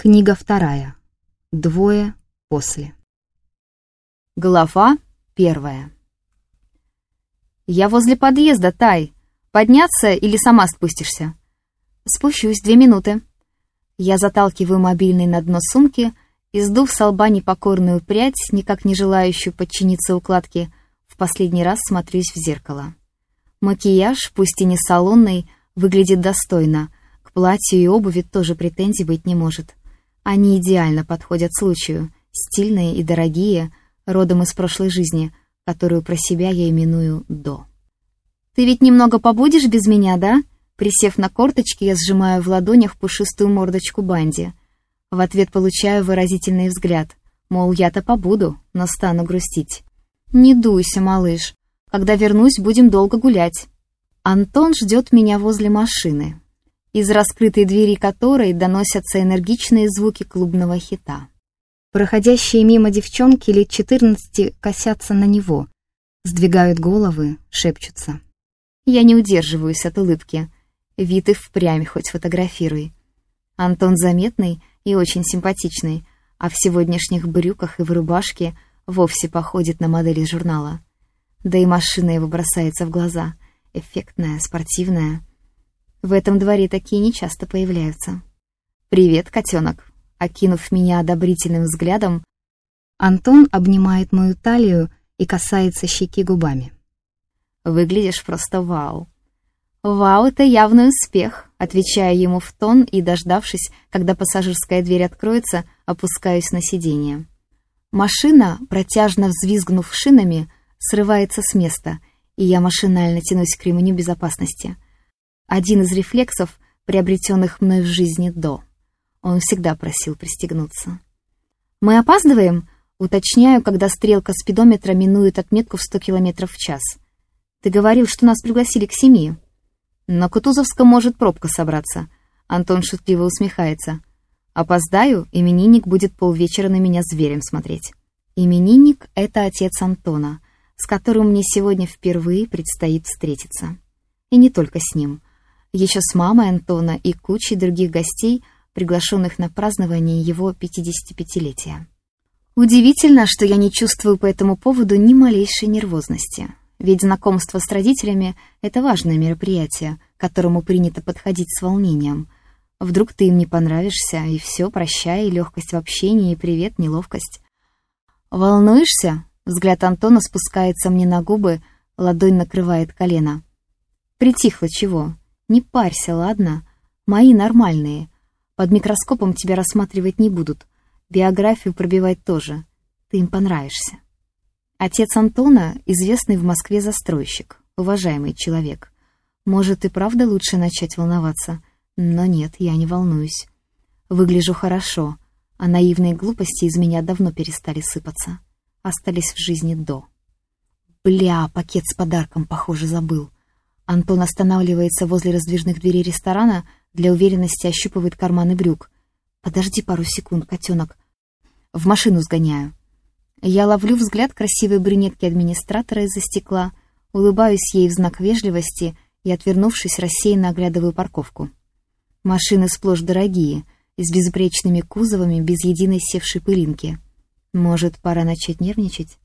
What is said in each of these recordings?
Книга вторая. Двое после. Глава первая. «Я возле подъезда, Тай. Подняться или сама спустишься?» «Спущусь, две минуты». Я заталкиваю мобильный на дно сумки и, сдув с лба непокорную прядь, никак не желающую подчиниться укладке, в последний раз смотрюсь в зеркало. Макияж, пусть и не салонный, выглядит достойно. К платью и обуви тоже претензий быть не может. Они идеально подходят случаю, стильные и дорогие, родом из прошлой жизни, которую про себя я именую «до». «Ты ведь немного побудешь без меня, да?» Присев на корточки, я сжимаю в ладонях пушистую мордочку Банди. В ответ получаю выразительный взгляд, мол, я-то побуду, но стану грустить. «Не дуйся, малыш. Когда вернусь, будем долго гулять». Антон ждет меня возле машины из раскрытой двери которой доносятся энергичные звуки клубного хита. Проходящие мимо девчонки лет 14 косятся на него, сдвигают головы, шепчутся. Я не удерживаюсь от улыбки. Вид и впрямь хоть фотографируй. Антон заметный и очень симпатичный, а в сегодняшних брюках и в рубашке вовсе походит на модель из журнала. Да и машина его бросается в глаза. Эффектная, спортивная. В этом дворе такие нечасто появляются. «Привет, котенок!» Окинув меня одобрительным взглядом, Антон обнимает мою талию и касается щеки губами. «Выглядишь просто вау!» «Вау, это явный успех!» Отвечаю ему в тон и, дождавшись, когда пассажирская дверь откроется, опускаюсь на сиденье. Машина, протяжно взвизгнув шинами, срывается с места, и я машинально тянусь к ремню безопасности — один из рефлексов, приобретенных мной в жизни до. Он всегда просил пристегнуться. «Мы опаздываем?» Уточняю, когда стрелка спидометра минует отметку в 100 км в час. «Ты говорил, что нас пригласили к семи». «На Кутузовском может пробка собраться». Антон шутливо усмехается. «Опоздаю, именинник будет полвечера на меня зверем смотреть». Именинник — это отец Антона, с которым мне сегодня впервые предстоит встретиться. И не только с ним — еще с мамой Антона и кучей других гостей, приглашенных на празднование его 55-летия. Удивительно, что я не чувствую по этому поводу ни малейшей нервозности. Ведь знакомство с родителями — это важное мероприятие, к которому принято подходить с волнением. Вдруг ты им не понравишься, и все, прощай, легкость в общении, и привет, неловкость. «Волнуешься?» — взгляд Антона спускается мне на губы, ладонь накрывает колено. «Притихло чего?» Не парься, ладно? Мои нормальные. Под микроскопом тебя рассматривать не будут. Биографию пробивать тоже. Ты им понравишься. Отец Антона — известный в Москве застройщик, уважаемый человек. Может, и правда лучше начать волноваться? Но нет, я не волнуюсь. Выгляжу хорошо, а наивные глупости из меня давно перестали сыпаться. Остались в жизни до. Бля, пакет с подарком, похоже, забыл. Антон останавливается возле раздвижных дверей ресторана, для уверенности ощупывает карманы брюк. «Подожди пару секунд, котенок. В машину сгоняю». Я ловлю взгляд красивой брюнетки администратора из-за стекла, улыбаюсь ей в знак вежливости и, отвернувшись, рассеянно оглядываю парковку. Машины сплошь дорогие, с безупречными кузовами, без единой севшей пылинки. Может, пора начать нервничать?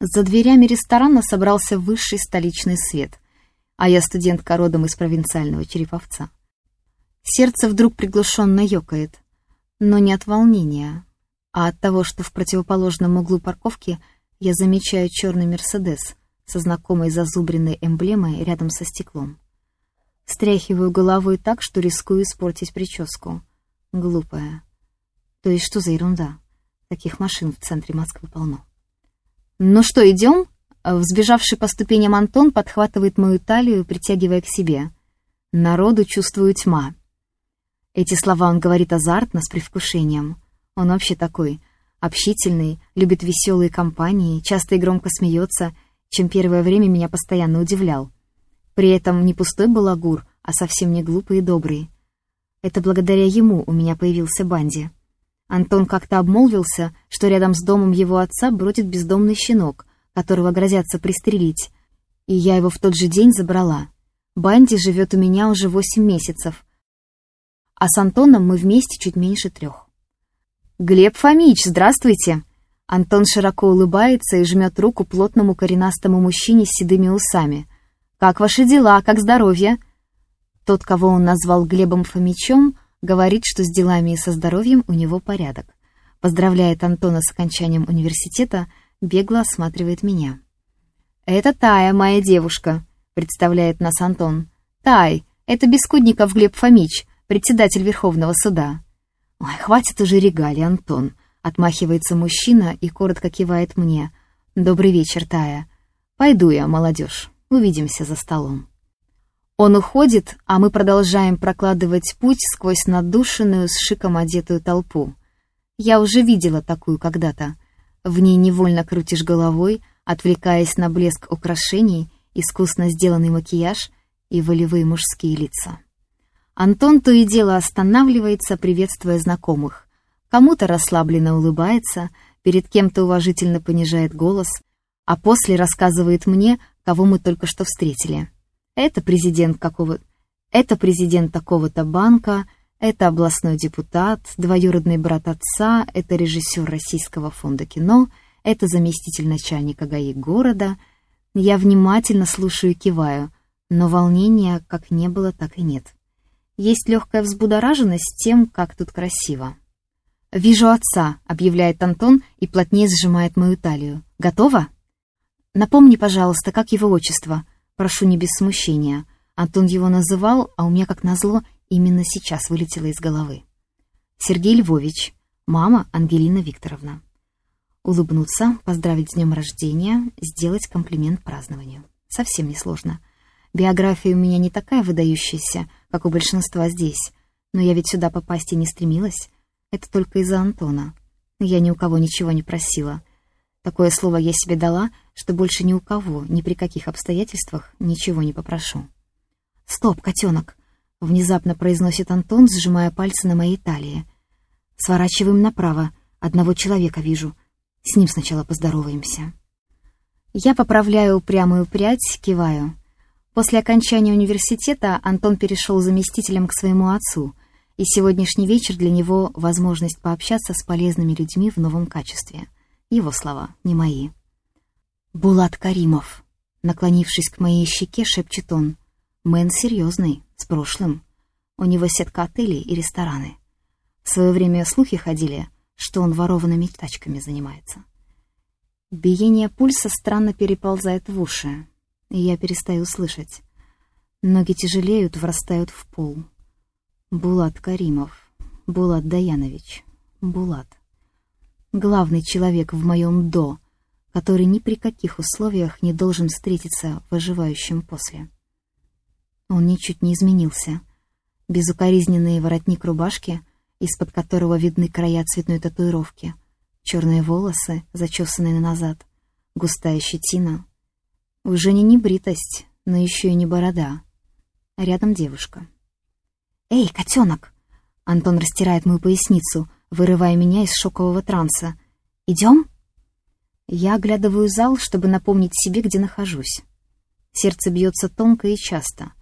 За дверями ресторана собрался высший столичный свет — а я студентка родом из провинциального Череповца. Сердце вдруг приглушенно ёкает, но не от волнения, а от того, что в противоположном углу парковки я замечаю черный «Мерседес» со знакомой зазубренной эмблемой рядом со стеклом. Стряхиваю головой так, что рискую испортить прическу. Глупая. То есть что за ерунда? Таких машин в центре Москвы полно. «Ну что, идем?» Взбежавший по ступеням Антон подхватывает мою талию, притягивая к себе. «Народу чувствую тьма». Эти слова он говорит азартно, с привкушением. Он вообще такой, общительный, любит веселые компании, часто и громко смеется, чем первое время меня постоянно удивлял. При этом не пустой балагур, а совсем не глупый и добрый. Это благодаря ему у меня появился Банди. Антон как-то обмолвился, что рядом с домом его отца бродит бездомный щенок, которого грозятся пристрелить, и я его в тот же день забрала. Банди живет у меня уже восемь месяцев, а с Антоном мы вместе чуть меньше трех. «Глеб Фомич, здравствуйте!» Антон широко улыбается и жмет руку плотному коренастому мужчине с седыми усами. «Как ваши дела? Как здоровье?» Тот, кого он назвал Глебом Фомичом, говорит, что с делами и со здоровьем у него порядок. Поздравляет Антона с окончанием университета, бегло осматривает меня. «Это Тая, моя девушка», — представляет нас Антон. «Тай, это Бескудников Глеб Фомич, председатель Верховного суда». «Ой, хватит уже регалий, Антон», — отмахивается мужчина и коротко кивает мне. «Добрый вечер, Тая. Пойду я, молодежь. Увидимся за столом». Он уходит, а мы продолжаем прокладывать путь сквозь надушенную с шиком одетую толпу. Я уже видела такую когда-то. В ней невольно крутишь головой, отвлекаясь на блеск украшений, искусно сделанный макияж и волевые мужские лица. Антон то и дело останавливается, приветствуя знакомых. Кому-то расслабленно улыбается, перед кем-то уважительно понижает голос, а после рассказывает мне, кого мы только что встретили. Это президент какого... Это президент такого-то банка, это областной депутат, двоюродный брат отца, это режиссер Российского фонда кино, это заместитель начальника ГАИ города. Я внимательно слушаю и киваю, но волнения как не было, так и нет. Есть легкая взбудораженность тем, как тут красиво. «Вижу отца», — объявляет Антон и плотнее сжимает мою талию. «Готова?» «Напомни, пожалуйста, как его отчество?» «Прошу не без смущения». Антон его называл, а у меня, как назло, именно сейчас вылетело из головы. Сергей Львович, мама Ангелина Викторовна. Улыбнуться, поздравить с днем рождения, сделать комплимент празднованию. Совсем несложно. Биография у меня не такая выдающаяся, как у большинства здесь, но я ведь сюда попасть и не стремилась. Это только из-за Антона. Я ни у кого ничего не просила. Такое слово я себе дала, что больше ни у кого, ни при каких обстоятельствах ничего не попрошу. «Стоп, котенок!» — внезапно произносит Антон, сжимая пальцы на моей талии. «Сворачиваем направо. Одного человека вижу. С ним сначала поздороваемся». Я поправляю упрямую прядь, киваю. После окончания университета Антон перешел заместителем к своему отцу, и сегодняшний вечер для него — возможность пообщаться с полезными людьми в новом качестве. Его слова, не мои. «Булат Каримов», наклонившись к моей щеке, шепчет он. «Мэн серьезный, с прошлым. У него сетка отелей и рестораны. В свое время слухи ходили, что он ворованными тачками занимается. Биение пульса странно переползает в уши, и я перестаю слышать. Ноги тяжелеют, врастают в пол. Булат Каримов, Булат Даянович, Булат. Главный человек в моем «до», который ни при каких условиях не должен встретиться выживающим после. Он ничуть не изменился. Безукоризненный воротник рубашки, из-под которого видны края цветной татуировки, черные волосы, зачесанные назад, густая щетина. Уже не небритость, но еще и не борода. Рядом девушка. «Эй, котенок!» Антон растирает мою поясницу, вырывая меня из шокового транса. «Идем?» Я оглядываю зал, чтобы напомнить себе, где нахожусь. Сердце бьется тонко и часто.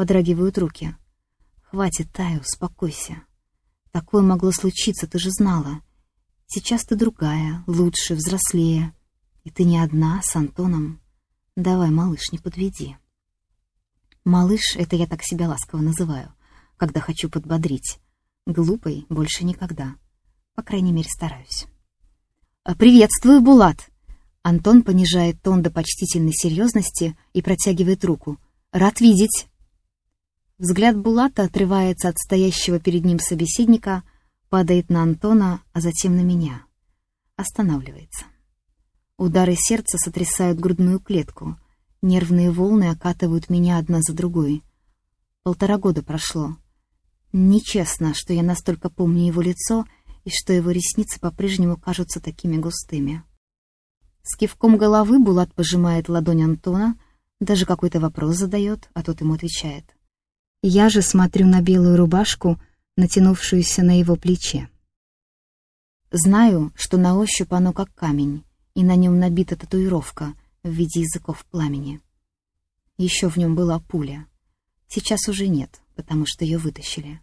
Подрагивают руки. «Хватит, Тая, успокойся. Такое могло случиться, ты же знала. Сейчас ты другая, лучше, взрослее. И ты не одна, с Антоном. Давай, малыш, не подведи». «Малыш» — это я так себя ласково называю, когда хочу подбодрить. Глупой больше никогда. По крайней мере, стараюсь. «Приветствую, Булат!» Антон понижает тон до почтительной серьезности и протягивает руку. «Рад видеть!» Взгляд Булата отрывается от стоящего перед ним собеседника, падает на Антона, а затем на меня. Останавливается. Удары сердца сотрясают грудную клетку. Нервные волны окатывают меня одна за другой. Полтора года прошло. Нечестно, что я настолько помню его лицо и что его ресницы по-прежнему кажутся такими густыми. С кивком головы Булат пожимает ладонь Антона, даже какой-то вопрос задает, а тот ему отвечает. Я же смотрю на белую рубашку, натянувшуюся на его плече. Знаю, что на ощупь оно как камень, и на нем набита татуировка в виде языков пламени. Еще в нем была пуля. Сейчас уже нет, потому что ее вытащили.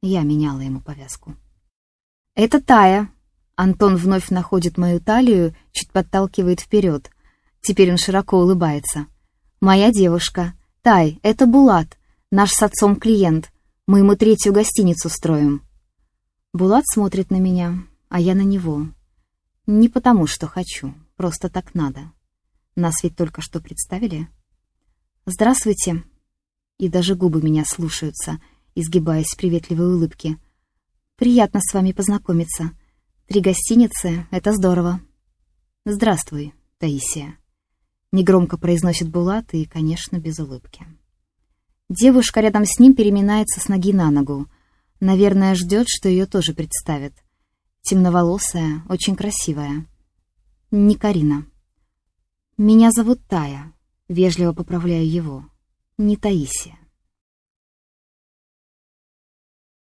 Я меняла ему повязку. «Это Тая». Антон вновь находит мою талию, чуть подталкивает вперед. Теперь он широко улыбается. «Моя девушка. Тай, это Булат, наш с отцом клиент. Мы ему третью гостиницу строим». Булат смотрит на меня, а я на него. Не потому, что хочу, просто так надо. Нас ведь только что представили. «Здравствуйте». И даже губы меня слушаются, изгибаясь в приветливой улыбке. «Приятно с вами познакомиться. Три гостиницы — это здорово». «Здравствуй, Таисия». Негромко произносит Булат и, конечно, без улыбки. Девушка рядом с ним переминается с ноги на ногу. Наверное, ждет, что ее тоже представят. Темноволосая, очень красивая. Не Карина. «Меня зовут Тая», — вежливо поправляю его. «Не Таисия».